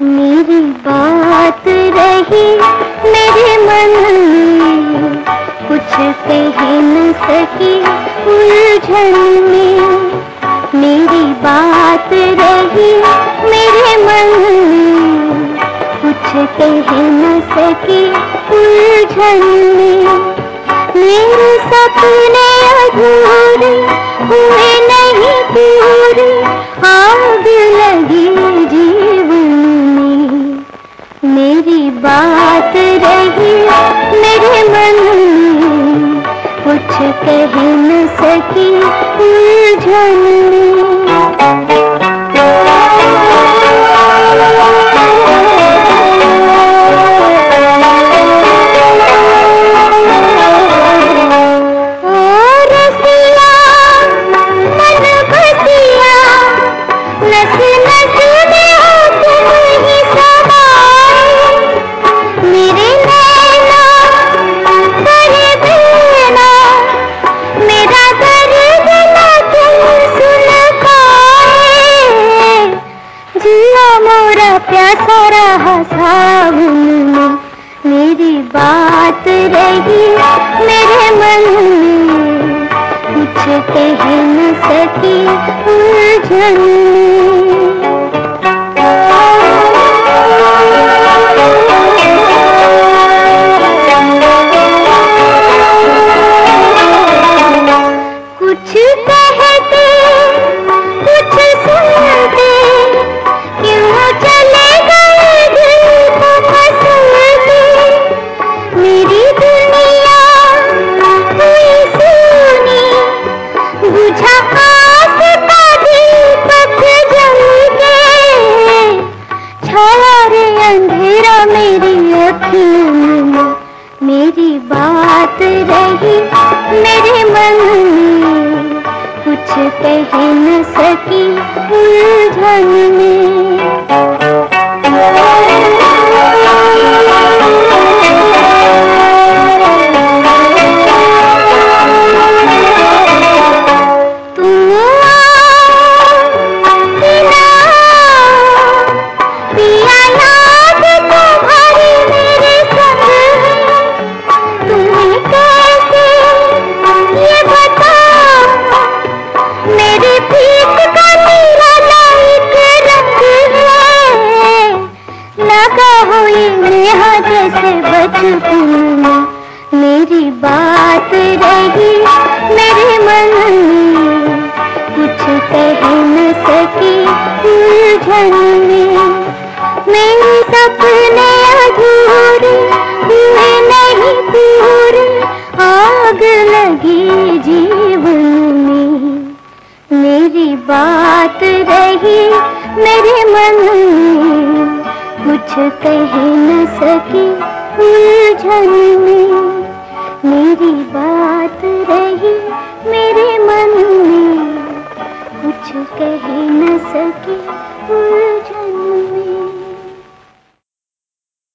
मेरी बात रही मेरे मन कुछ कह न सकी उलझन मेरी बात रही मेरे मन कुछ कह न सकी उलझन नहीं आग लगी जीवन। में मेरी बात रही मेरे मन में। कुछ कह न सकी उलझन प्यासा रहा सावन मेरी बात रही मेरे मन कुछ कह न सकी उलझन। मेरी बात रही मेरे मन में कुछ कह न सकी उलझन में। मेरी बात रही, मेरे मन में। कुछ कह न सकी उलझन में। मेरे सपने अधूरे, हुए नहीं पूरे। आग लगी जीवन में। मेरी बात रही, मेरे मन में। कुछ कह न सकी में मेरी बात रही मेरे मन में। कुछ कह न सके